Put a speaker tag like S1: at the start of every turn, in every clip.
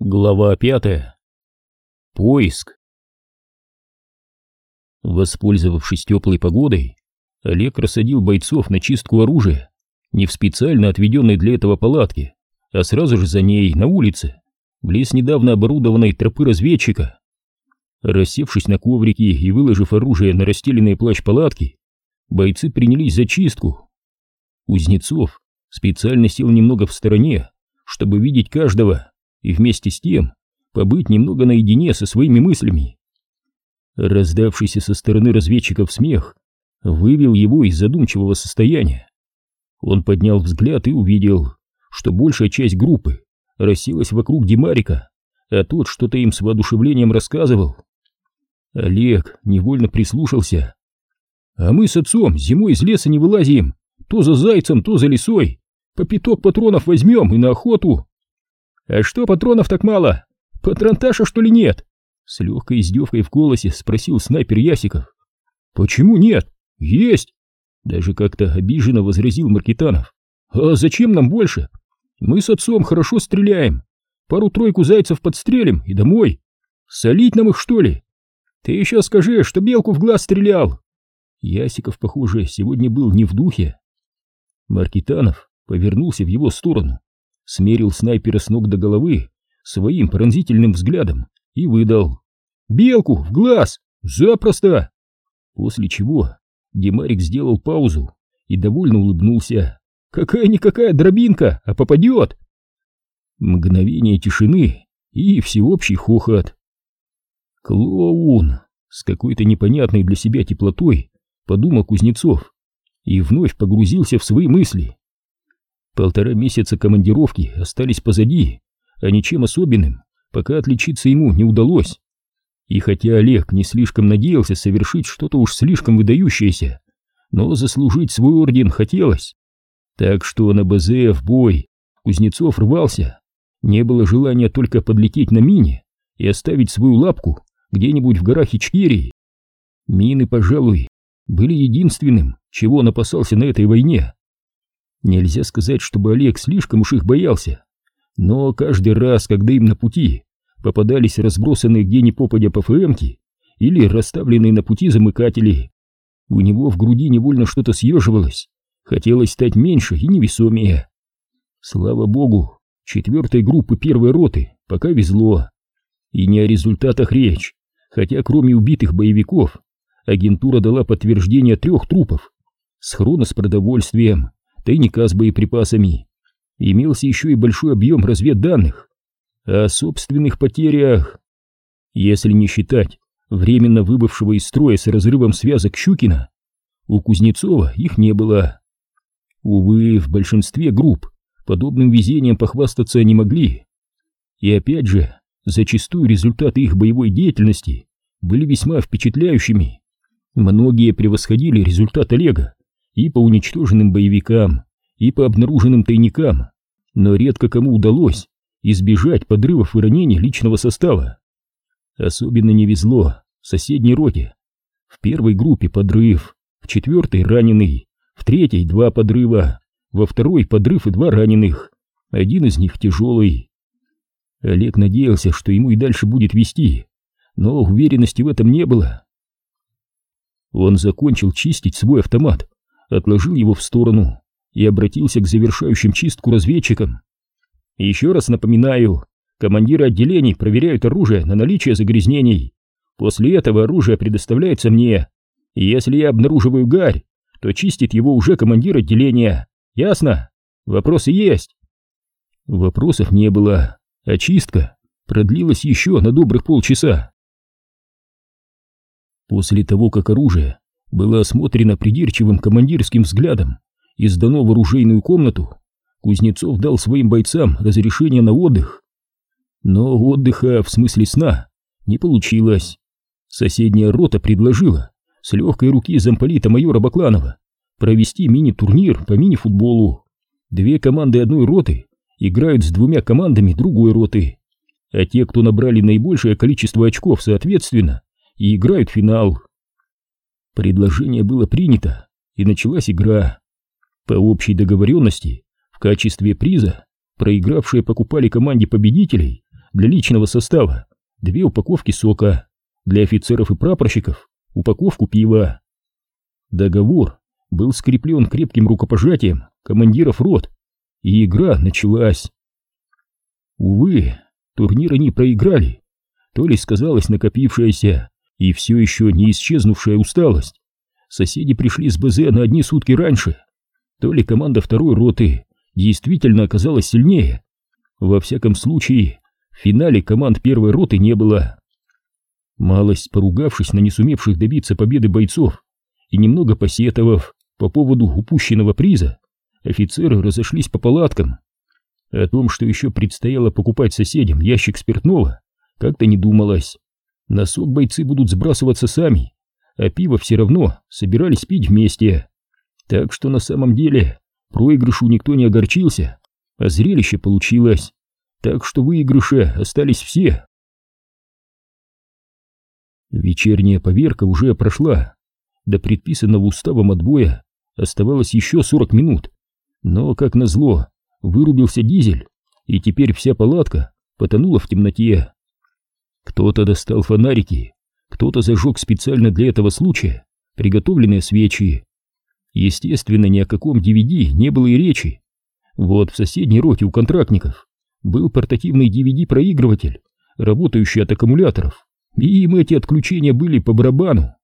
S1: Глава пятая. Поиск. Воспользовавшись теплой погодой, Олег рассадил бойцов на чистку оружия не в специально отведенной для этого палатке, а сразу же за ней, на улице, близ недавно оборудованной тропы разведчика. Рассевшись на коврике и выложив оружие на расстеленные плащ палатки, бойцы принялись за чистку. Кузнецов специально сел немного в стороне, чтобы видеть каждого, и вместе с тем побыть немного наедине со своими мыслями. Раздавшийся со стороны разведчиков смех вывел его из задумчивого состояния. Он поднял взгляд и увидел, что большая часть группы расселась вокруг Димарика, а тот что-то им с воодушевлением рассказывал. Олег невольно прислушался. «А мы с отцом зимой из леса не вылазим, то за зайцем, то за лисой. По пяток патронов возьмем и на охоту. «А что патронов так мало? Патронташа, что ли, нет?» С легкой издевкой в голосе спросил снайпер Ясиков. «Почему нет? Есть!» Даже как-то обиженно возразил Маркитанов. «А зачем нам больше? Мы с отцом хорошо стреляем. Пару-тройку зайцев подстрелим и домой. Солить нам их, что ли? Ты еще скажи, что белку в глаз стрелял!» Ясиков, похоже, сегодня был не в духе. Маркитанов повернулся в его сторону смерил снайпера с ног до головы своим пронзительным взглядом и выдал «Белку! В глаз! Запросто!» После чего Демарик сделал паузу и довольно улыбнулся. «Какая-никакая дробинка, а попадет!» Мгновение тишины и всеобщий хохот. «Клоун!» С какой-то непонятной для себя теплотой подумал Кузнецов и вновь погрузился в свои мысли. Полтора месяца командировки остались позади, а ничем особенным пока отличиться ему не удалось. И хотя Олег не слишком надеялся совершить что-то уж слишком выдающееся, но заслужить свой орден хотелось. Так что на БЗ в бой Кузнецов рвался. Не было желания только подлететь на мине и оставить свою лапку где-нибудь в горах Ичкерии. Мины, пожалуй, были единственным, чего он опасался на этой войне. Нельзя сказать, чтобы Олег слишком уж их боялся, но каждый раз, когда им на пути попадались разбросанные где ни попадя ПФМки или расставленные на пути замыкатели, у него в груди невольно что-то съеживалось, хотелось стать меньше и невесомее. Слава богу, четвертой группы первой роты пока везло. И не о результатах речь, хотя кроме убитых боевиков, агентура дала подтверждение трех трупов, схрона с продовольствием, тайника с боеприпасами. Имелся еще и большой объем разведданных. О собственных потерях, если не считать временно выбывшего из строя с разрывом связок Щукина, у Кузнецова их не было. Увы, в большинстве групп подобным везением похвастаться не могли. И опять же, зачастую результаты их боевой деятельности были весьма впечатляющими. Многие превосходили результат Олега, и по уничтоженным боевикам, и по обнаруженным тайникам, но редко кому удалось избежать подрывов и ранений личного состава. Особенно не везло соседней роте. В первой группе подрыв, в четвертой раненый, в третьей два подрыва, во второй подрыв и два раненых, один из них тяжелый. Олег надеялся, что ему и дальше будет вести, но уверенности в этом не было. Он закончил чистить свой автомат отложил его в сторону и обратился к завершающим чистку разведчикам. Еще раз напоминаю, командиры отделений проверяют оружие на наличие загрязнений. После этого оружие предоставляется мне, и если я обнаруживаю гарь, то чистит его уже командир отделения. Ясно? Вопросы есть? Вопросов не было, а чистка продлилась еще на добрых полчаса. После того, как оружие было осмотрено придирчивым командирским взглядом и сдано в оружейную комнату, Кузнецов дал своим бойцам разрешение на отдых. Но отдыха, в смысле сна, не получилось. Соседняя рота предложила с легкой руки замполита майора Бакланова провести мини-турнир по мини-футболу. Две команды одной роты играют с двумя командами другой роты, а те, кто набрали наибольшее количество очков соответственно, и играют финал. Предложение было принято, и началась игра. По общей договоренности, в качестве приза проигравшие покупали команде победителей для личного состава две упаковки сока, для офицеров и прапорщиков упаковку пива. Договор был скреплен крепким рукопожатием командиров рот, и игра началась. Увы, турнир они проиграли, то ли сказалась накопившаяся и все еще не исчезнувшая усталость. Соседи пришли с БЗ на одни сутки раньше, то ли команда второй роты действительно оказалась сильнее. Во всяком случае, в финале команд первой роты не было. Малость поругавшись на не сумевших добиться победы бойцов и немного посетовав по поводу упущенного приза, офицеры разошлись по палаткам. О том, что еще предстояло покупать соседям ящик спиртного, как-то не думалось. На сок бойцы будут сбрасываться сами, а пиво все равно собирались пить вместе. Так что на самом деле проигрышу никто не огорчился, а зрелище получилось. Так что выигрыши остались все. Вечерняя поверка уже прошла. До предписанного уставом отбоя оставалось еще 40 минут. Но, как назло, вырубился дизель, и теперь вся палатка потонула в темноте. Кто-то достал фонарики, кто-то зажег специально для этого случая приготовленные свечи. Естественно, ни о каком DVD не было и речи. Вот в соседней роте у контрактников был портативный DVD-проигрыватель, работающий от аккумуляторов, и им эти отключения были по барабану.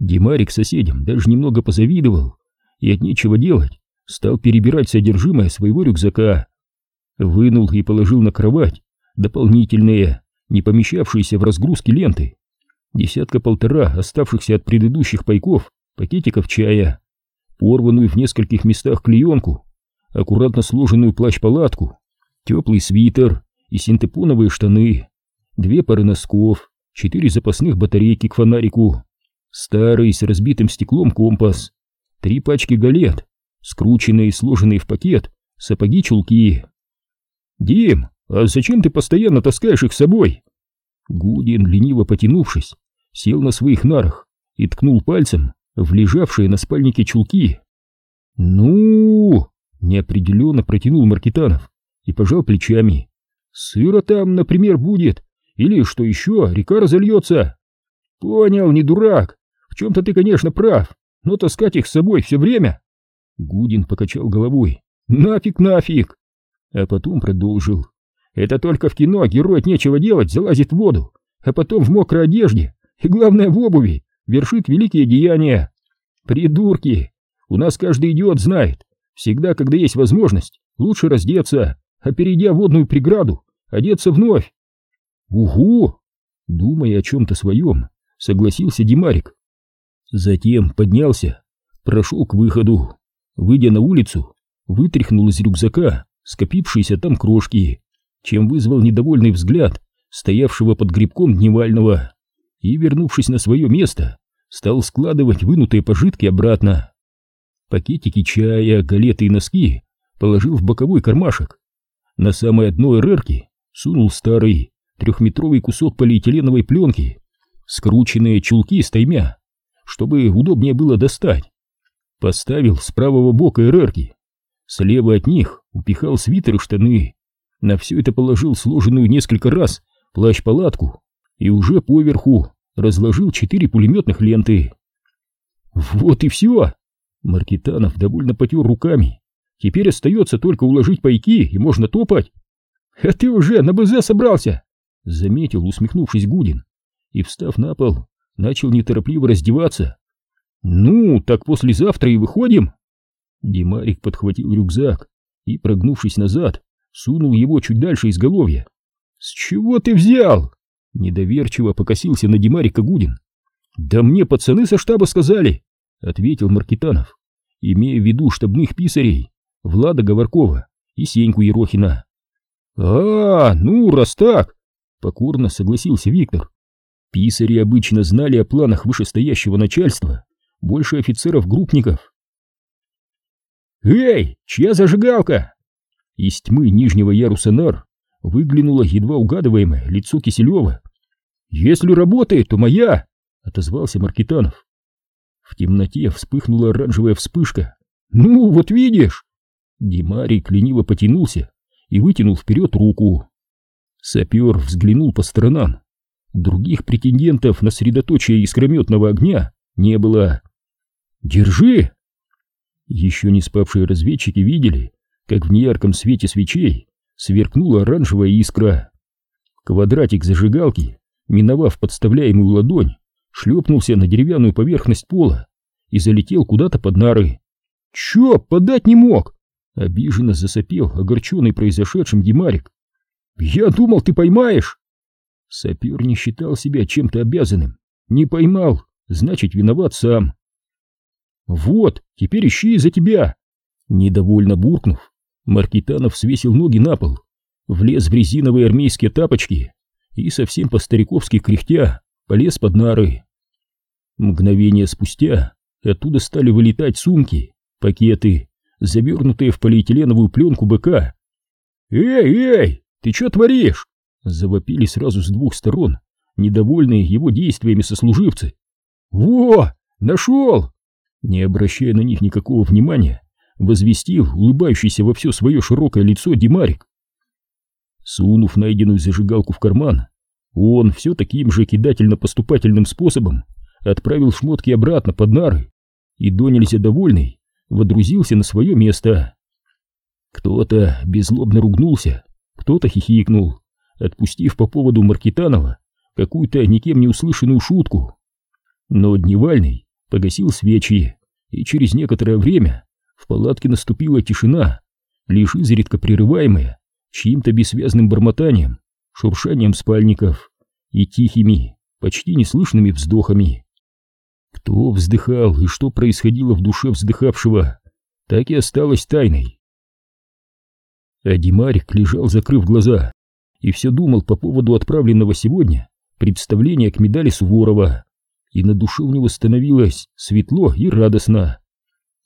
S1: Димарик соседям даже немного позавидовал и от нечего делать стал перебирать содержимое своего рюкзака. Вынул и положил на кровать дополнительные, не помещавшиеся в разгрузки ленты. Десятка-полтора оставшихся от предыдущих пайков пакетиков чая, порванную в нескольких местах клеенку, аккуратно сложенную плащ-палатку, теплый свитер и синтепоновые штаны, две пары носков, четыре запасных батарейки к фонарику, старый с разбитым стеклом компас, три пачки галет, скрученные и сложенные в пакет сапоги-чулки. «Дим, а зачем ты постоянно таскаешь их с собой?» Гудин, лениво потянувшись, сел на своих нарах и ткнул пальцем в лежавшие на спальнике чулки. «Ну...» — неопределенно протянул Маркитанов и пожал плечами. «Сыро там, например, будет, или, что еще, река разольется». «Понял, не дурак, в чем-то ты, конечно, прав, но таскать их с собой все время Гудин покачал головой. «Нафиг, нафиг!» А потом продолжил. «Это только в кино герой от нечего делать залазит в воду, а потом в мокрой одежде, и главное в обуви, вершит великие деяния. Придурки! У нас каждый идиот знает, всегда, когда есть возможность, лучше раздеться, а перейдя водную преграду, одеться вновь». «Угу!» Думая о чем-то своем, согласился Димарик. Затем поднялся, прошел к выходу. Выйдя на улицу, вытряхнул из рюкзака скопившиеся там крошки, чем вызвал недовольный взгляд стоявшего под грибком дневального, и, вернувшись на свое место, стал складывать вынутые пожитки обратно. Пакетики чая, галеты и носки положил в боковой кармашек. На самое дно РРки сунул старый трехметровый кусок полиэтиленовой пленки, скрученные чулки с таймя, чтобы удобнее было достать поставил с правого бока РРки. Слева от них упихал свитер и штаны. На все это положил сложенную несколько раз плащ-палатку и уже поверху разложил четыре пулеметных ленты. Вот и все. Маркитанов довольно потер руками. Теперь остается только уложить пайки, и можно топать. А ты уже на БЗ собрался, заметил, усмехнувшись Гудин, и, встав на пол, начал неторопливо раздеваться. «Ну, так послезавтра и выходим?» Димарик подхватил рюкзак и, прогнувшись назад, сунул его чуть дальше изголовья. «С чего ты взял?» Недоверчиво покосился на Димарика Гудин. «Да мне пацаны со штаба сказали», — ответил Маркитанов, имея в виду штабных писарей Влада Говоркова и Сеньку Ерохина. «А, ну, раз так!» — покорно согласился Виктор. Писари обычно знали о планах вышестоящего начальства больше офицеров-группников. «Эй, чья зажигалка?» Из тьмы нижнего яруса нар выглянуло едва угадываемое лицо Киселева. «Если работает, то моя!» — отозвался Маркитанов. В темноте вспыхнула оранжевая вспышка. «Ну, вот видишь!» Димарик лениво потянулся и вытянул вперед руку. Сапер взглянул по сторонам. Других претендентов на средоточие искрометного огня не было. «Держи!» Еще не спавшие разведчики видели, как в неярком свете свечей сверкнула оранжевая искра. Квадратик зажигалки, миновав подставляемую ладонь, шлепнулся на деревянную поверхность пола и залетел куда-то под нары. «Чё, подать не мог?» — обиженно засопел, огорченный произошедшим Димарик. «Я думал, ты поймаешь!» Сапер не считал себя чем-то обязанным. Не поймал, значит, виноват сам. «Вот, теперь ищи за тебя!» Недовольно буркнув, Маркитанов свесил ноги на пол, влез в резиновые армейские тапочки и совсем по-стариковски кряхтя полез под нары. Мгновение спустя оттуда стали вылетать сумки, пакеты, завернутые в полиэтиленовую пленку быка. «Эй, эй, ты что творишь?» Завопили сразу с двух сторон, недовольные его действиями сослуживцы. «Во, нашел!» Не обращая на них никакого внимания, возвестил улыбающийся во все свое широкое лицо Димарик. Сунув найденную зажигалку в карман, он все таким же кидательно-поступательным способом отправил шмотки обратно под нары и до нельзя довольный водрузился на свое место. Кто-то беззлобно ругнулся, кто-то хихикнул, отпустив по поводу Маркитанова какую-то никем не услышанную шутку. Но Дневальный погасил свечи, и через некоторое время в палатке наступила тишина, лишь изредка прерываемая чьим-то бессвязным бормотанием, шуршанием спальников и тихими, почти неслышными вздохами. Кто вздыхал и что происходило в душе вздыхавшего, так и осталось тайной. А Димарик лежал, закрыв глаза, и все думал по поводу отправленного сегодня представления к медали Суворова, и на душе у него становилось светло и радостно.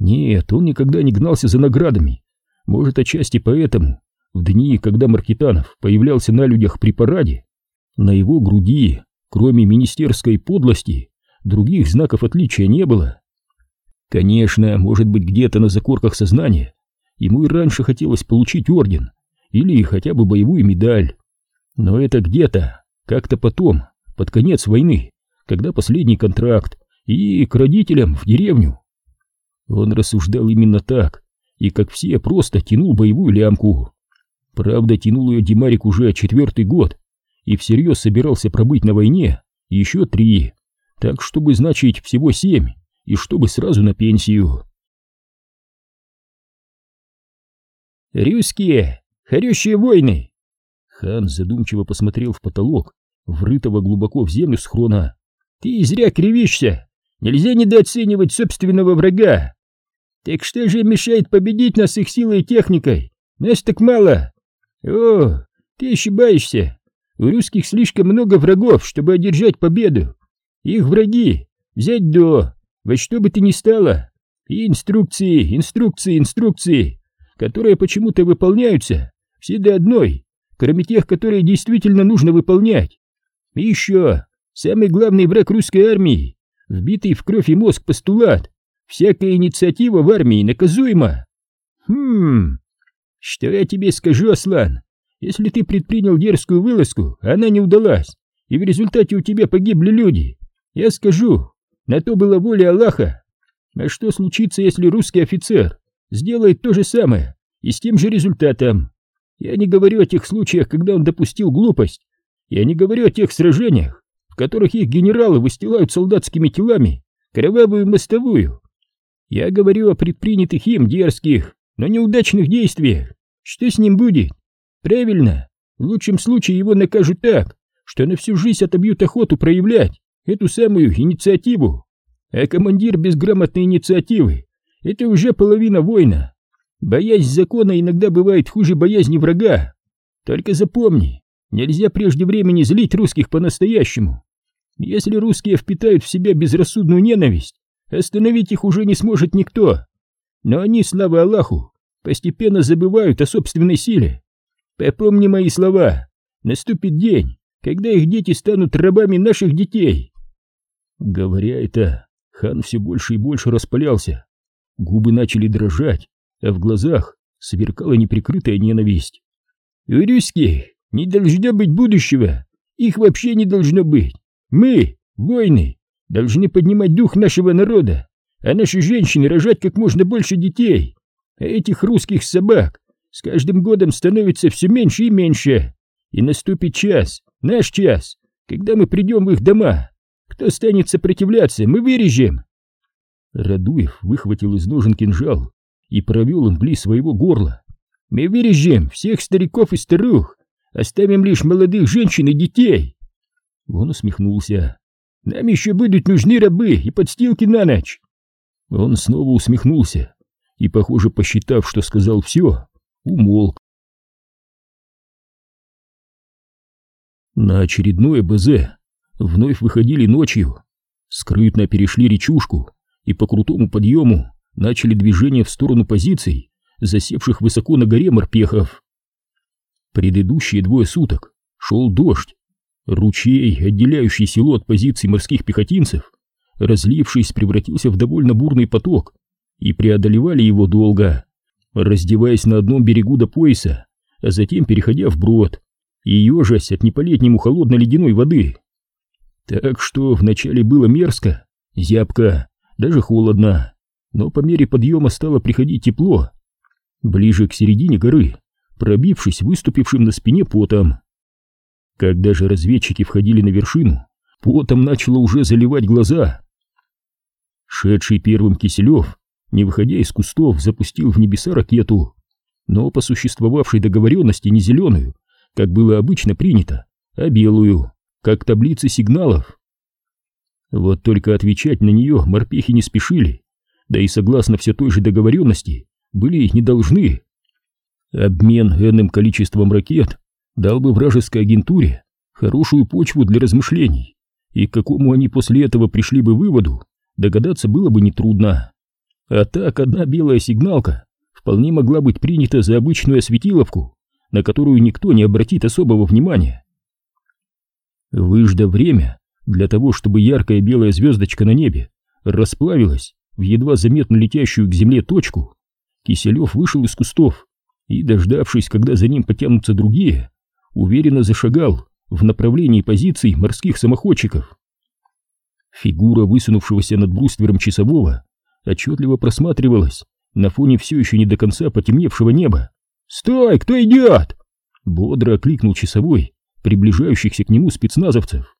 S1: Нет, он никогда не гнался за наградами, может, отчасти поэтому, в дни, когда Маркитанов появлялся на людях при параде, на его груди, кроме министерской подлости, других знаков отличия не было. Конечно, может быть, где-то на закорках сознания ему и раньше хотелось получить орден или хотя бы боевую медаль. Но это где-то, как-то потом, под конец войны, когда последний контракт, и к родителям в деревню. Он рассуждал именно так, и как все просто тянул боевую лямку. Правда, тянул ее Димарик уже четвертый год, и всерьез собирался пробыть на войне еще три, так чтобы значить всего семь, и чтобы сразу на пенсию. «Русские! Хорющие войны!» Хан задумчиво посмотрел в потолок, врытого глубоко в землю схрона. «Ты зря кривишься! Нельзя недооценивать собственного врага! Так что же мешает победить нас их силой и техникой? Нас так мало! О, ты ошибаешься! У русских слишком много врагов, чтобы одержать победу! Их враги взять до, во что бы ты ни стало! И инструкции, инструкции, инструкции, которые почему-то выполняются все до одной, кроме тех, которые действительно нужно выполнять. И еще, самый главный враг русской армии, вбитый в кровь и мозг постулат, всякая инициатива в армии наказуема. Хм, что я тебе скажу, Аслан, если ты предпринял дерзкую вылазку, она не удалась, и в результате у тебя погибли люди, я скажу, на то была воля Аллаха. А что случится, если русский офицер сделает то же самое и с тем же результатом? Я не говорю о тех случаях, когда он допустил глупость. Я не говорю о тех сражениях, в которых их генералы выстилают солдатскими телами кровавую мостовую. Я говорю о предпринятых им дерзких, но неудачных действиях. Что с ним будет? Правильно, в лучшем случае его накажут так, что на всю жизнь отобьют охоту проявлять эту самую инициативу. А командир без грамотной инициативы — это уже половина воина. Боязнь закона иногда бывает хуже боязни врага. Только запомни, нельзя прежде времени злить русских по-настоящему. Если русские впитают в себя безрассудную ненависть, остановить их уже не сможет никто. Но они, слава Аллаху, постепенно забывают о собственной силе. Попомни мои слова, наступит день, когда их дети станут рабами наших детей. Говоря это, хан все больше и больше распалялся. Губы начали дрожать, а в глазах сверкала неприкрытая ненависть. «У Не должно быть будущего. Их вообще не должно быть. Мы, воины, должны поднимать дух нашего народа, а наши женщины рожать как можно больше детей. А этих русских собак с каждым годом становится все меньше и меньше. И наступит час, наш час, когда мы придем в их дома. Кто станет сопротивляться, мы вырежем. Радуев выхватил из ножен кинжал и провел им близ своего горла. Мы вырежем всех стариков и старух, оставим лишь молодых женщин и детей. Он усмехнулся. Нам еще будут нужны рабы и подстилки на ночь. Он снова усмехнулся и, похоже, посчитав, что сказал все, умолк. На очередное БЗ вновь выходили ночью, скрытно перешли речушку и по крутому подъему начали движение в сторону позиций, засевших высоко на горе морпехов. Предыдущие двое суток шел дождь. Ручей, отделяющий село от позиций морских пехотинцев, разлившись, превратился в довольно бурный поток, и преодолевали его долго, раздеваясь на одном берегу до пояса, а затем переходя в брод и ежась от неполетнему холодно-ледяной воды. Так что вначале было мерзко, зябко, даже холодно, но по мере подъема стало приходить тепло. Ближе к середине горы, пробившись выступившим на спине потом. Когда же разведчики входили на вершину, потом начало уже заливать глаза. Шедший первым Киселев, не выходя из кустов, запустил в небеса ракету, но по существовавшей договоренности не зеленую, как было обычно принято, а белую, как таблицы сигналов. Вот только отвечать на нее морпехи не спешили, да и согласно все той же договоренности были не должны. Обмен энным количеством ракет дал бы вражеской агентуре хорошую почву для размышлений, и к какому они после этого пришли бы выводу, догадаться было бы нетрудно. А так одна белая сигналка вполне могла быть принята за обычную осветиловку, на которую никто не обратит особого внимания. Выждав время для того, чтобы яркая белая звездочка на небе расплавилась в едва заметно летящую к земле точку, Киселев вышел из кустов и, дождавшись, когда за ним потянутся другие, уверенно зашагал в направлении позиций морских самоходчиков. Фигура высунувшегося над бруствером часового отчетливо просматривалась на фоне все еще не до конца потемневшего неба. «Стой! Кто идет?» Бодро окликнул часовой приближающихся к нему спецназовцев.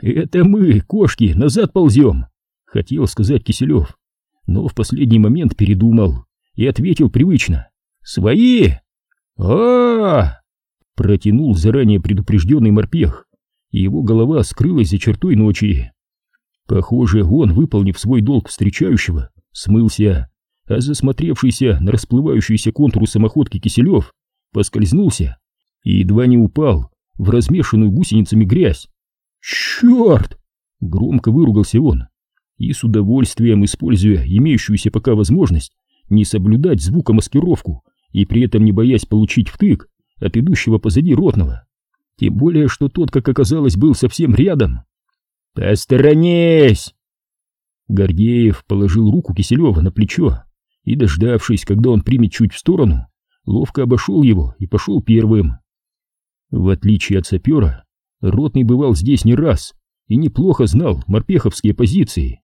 S1: «Это мы, кошки, назад ползем!» Хотел сказать Киселев, но в последний момент передумал и ответил привычно. «Свои!» а, -а, -а Протянул заранее предупрежденный морпех, и его голова скрылась за чертой ночи. Похоже, он, выполнив свой долг встречающего, смылся, а засмотревшийся на расплывающийся контуру самоходки Киселев поскользнулся и едва не упал в размешанную гусеницами грязь. «Черт!» — громко выругался он и с удовольствием, используя имеющуюся пока возможность не соблюдать звукомаскировку и при этом не боясь получить втык от идущего позади ротного. Тем более, что тот, как оказалось, был совсем рядом. «Посторонись!» Гордеев положил руку Киселева на плечо и, дождавшись, когда он примет чуть в сторону, ловко обошел его и пошел первым. В отличие от сапера, Ротный бывал здесь не раз и неплохо знал морпеховские позиции.